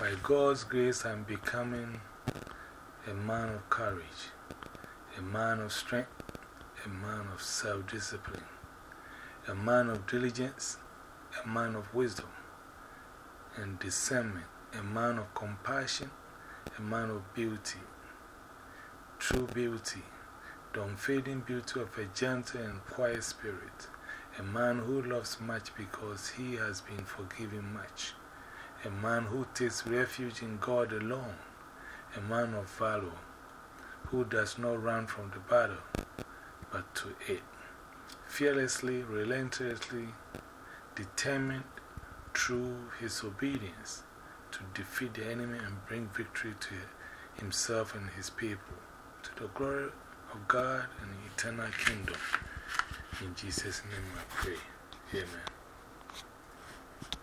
By God's grace, I'm becoming a man of courage, a man of strength, a man of self discipline, a man of diligence, a man of wisdom and discernment, a man of compassion, a man of beauty, true beauty, the unfading beauty of a gentle and quiet spirit, a man who loves much because he has been forgiven much, a man who takes refuge in God alone, a man of valor, who does not run from the battle, but to it, fearlessly, relentlessly, determined through his obedience to defeat the enemy and bring victory to himself and his people, to the glory of God and the eternal kingdom. In Jesus' name I pray. Amen.